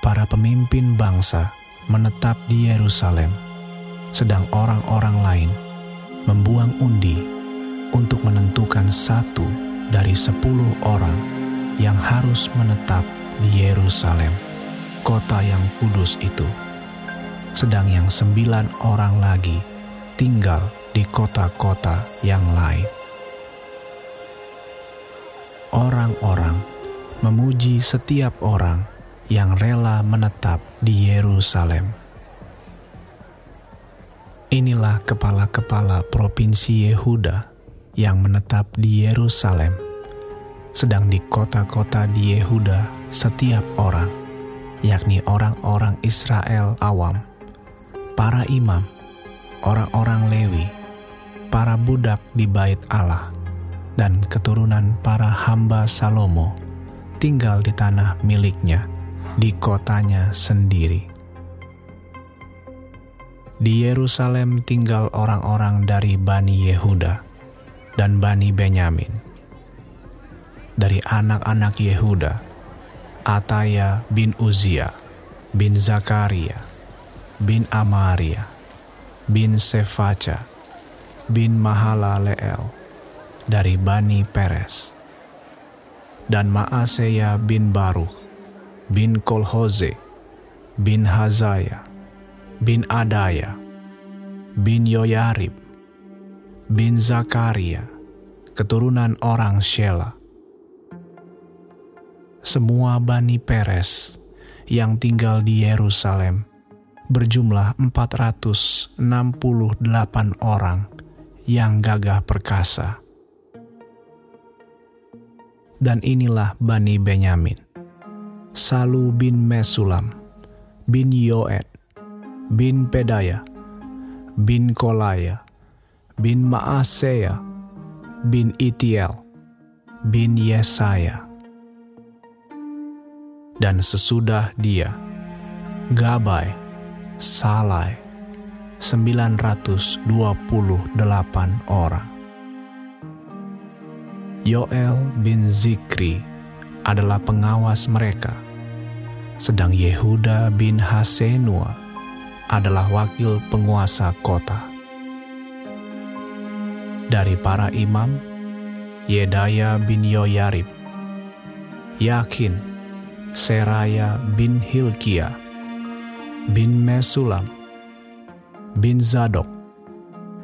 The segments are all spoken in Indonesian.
para pemimpin bangsa menetap di Yerusalem, sedang orang-orang lain membuang undi untuk menentukan satu dari sepuluh orang yang harus menetap di Yerusalem, kota yang kudus itu. Sedang yang sembilan orang lagi tinggal di kota-kota yang lain. Orang-orang memuji setiap orang yang rela menetap di Yerusalem. Inilah kepala-kepala provinsi Yehuda yang menetap di Yerusalem, sedang di kota-kota di Yehuda setiap orang, yakni orang-orang Israel awam, para imam, orang-orang Lewi, para budak di bait Allah, dan keturunan para hamba Salomo tinggal di tanah miliknya di kotanya sendiri. Di Yerusalem tinggal orang-orang dari Bani Yehuda dan Bani Benyamin. Dari anak-anak Yehuda, Ataya bin Uzia, bin Zakaria, bin Amaria, bin Sefaca, bin Mahalaleel, dari Bani Peres, dan Maaseya bin Baruch, bin Kolhoze, bin Hazaya, bin Adaya, bin Yoyarib, bin Zakaria, keturunan orang Shela. Semua Bani Peres yang tinggal di Yerusalem berjumlah 468 orang yang gagah perkasa. Dan inilah Bani Benyamin Salu bin Mesulam, bin Yoed, bin Pedaya, bin Kolaya, bin Maaseya, bin Itiel, bin Yesaya. Dan sesudah dia, Gabai, Salai, 928 orang. Yoel bin Zikri adalah pengawas mereka, sedang Yehuda bin Hasenua adalah wakil penguasa kota. Dari para imam, Yedaya bin Yoyarib, Yakin, Seraya bin Hilkia, bin Mesulam, bin Zadok,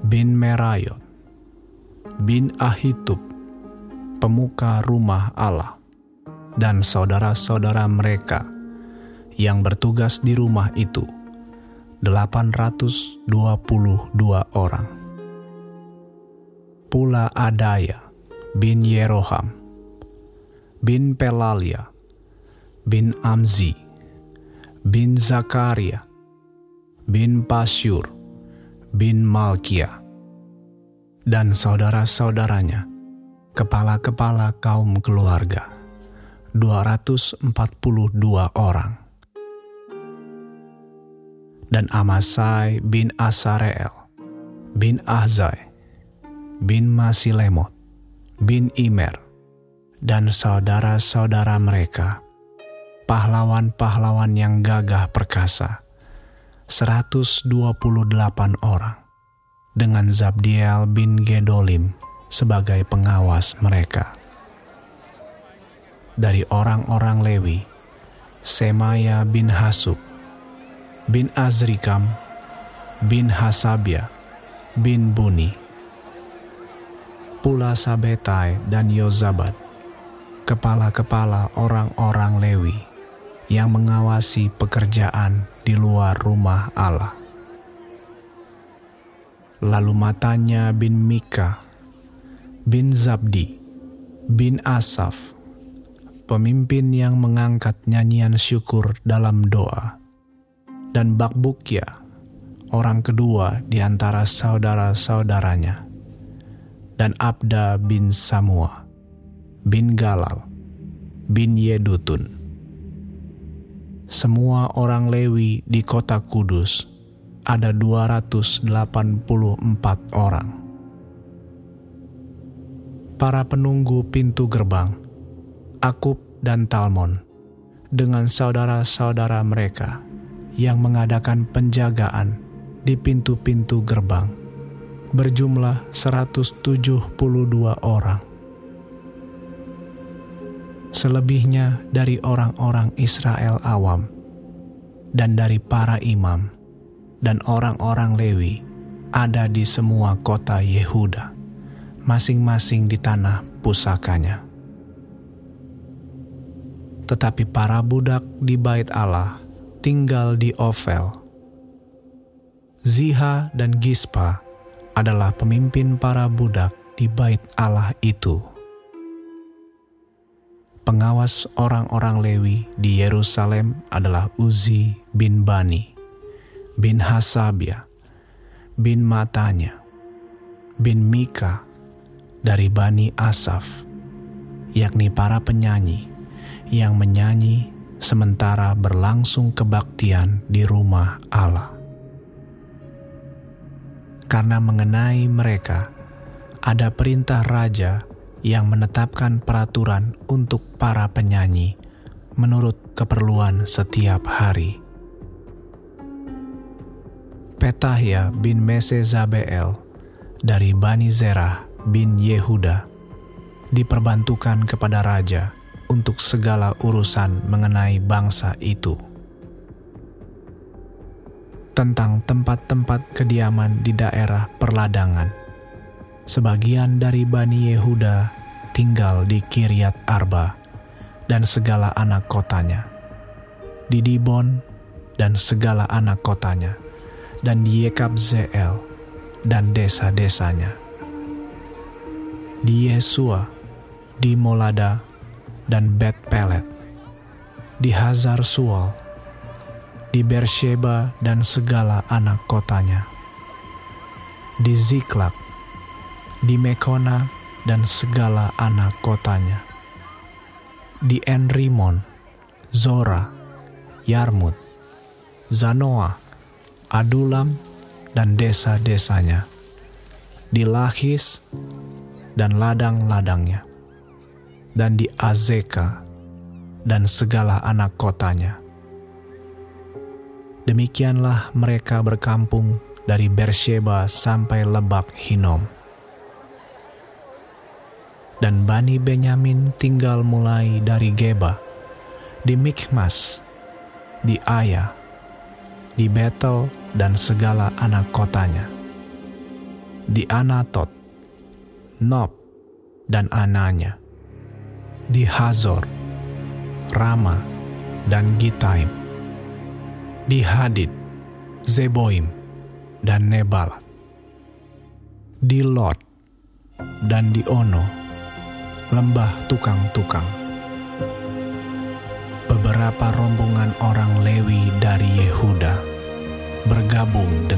bin Merayot, bin Ahitub, pemuka rumah Allah dan saudara-saudara mereka yang bertugas di rumah itu, 822 orang. Pula Adaya bin Yeroham, bin Pelalia, bin Amzi, bin Zakaria, bin Pasyur, bin Malkia, dan saudara-saudaranya, kepala-kepala kaum keluarga 242 orang. Dan Amasai bin Asareel, bin Ahzai, bin Masilemot, bin Imer, dan saudara-saudara mereka, pahlawan-pahlawan yang gagah perkasa, 128 orang, dengan Zabdiel bin Gedolim sebagai pengawas mereka dari orang-orang Lewi, Semaya bin Hasub, bin Azrikam, bin Hasabia, bin Buni, pula Sabetai dan Yozabad, kepala-kepala orang-orang Lewi yang mengawasi pekerjaan di luar rumah Allah. Lalu matanya bin Mika, bin Zabdi, bin Asaf, pemimpin yang mengangkat nyanyian syukur dalam doa, dan Bakbukya, orang kedua di antara saudara-saudaranya, dan Abda bin Samua, bin Galal, bin Yedutun. Semua orang Lewi di kota Kudus ada 284 orang. Para penunggu pintu gerbang Akub dan Talmon, dengan saudara-saudara mereka yang mengadakan penjagaan di pintu-pintu gerbang, berjumlah 172 orang. Selebihnya dari orang-orang Israel awam dan dari para imam dan orang-orang Lewi ada di semua kota Yehuda, masing-masing di tanah pusakanya. Tetapi para budak di bait Allah tinggal di Ovel Ziha dan Gispa adalah pemimpin para budak di bait Allah itu. Pengawas orang-orang Lewi di Yerusalem adalah Uzi bin Bani, bin Hasabia, bin Matanya, bin Mika dari Bani Asaf, yakni para penyanyi yang menyanyi sementara berlangsung kebaktian di rumah Allah karena mengenai mereka ada perintah raja yang menetapkan peraturan untuk para penyanyi menurut keperluan setiap hari. Petahya bin Mesezabel dari Bani Zerah bin Yehuda diperbantukan kepada raja untuk segala urusan mengenai bangsa itu. Tentang tempat-tempat kediaman di daerah perladangan. Sebagian dari Bani Yehuda tinggal di Kiryat Arba dan segala anak kotanya, di Dibon dan segala anak kotanya, dan di Yekabzeel dan desa-desanya, di Yesua, di Molada, dan Bet Pelet, di Hazar Sual, di Bersheba dan segala anak kotanya, di Ziklak, di Mekona dan segala anak kotanya, di Enrimon, Zora, Yarmut, Zanoa, Adulam, dan desa-desanya, di Lahis dan ladang-ladangnya, dan di Azeka dan segala anak kotanya. Demikianlah mereka berkampung dari Bersheba sampai Lebak Hinom. Dan Bani Benyamin tinggal mulai dari Geba, di Mikmas, di Aya, di Betel dan segala anak kotanya, di Anatot, Nob, dan ananya, di Hazor, Rama, dan Gitaim di Hadid, Zeboim, dan Nebal, di Lot, dan di Ono, lembah tukang-tukang. Beberapa rombongan orang Lewi dari Yehuda bergabung dengan.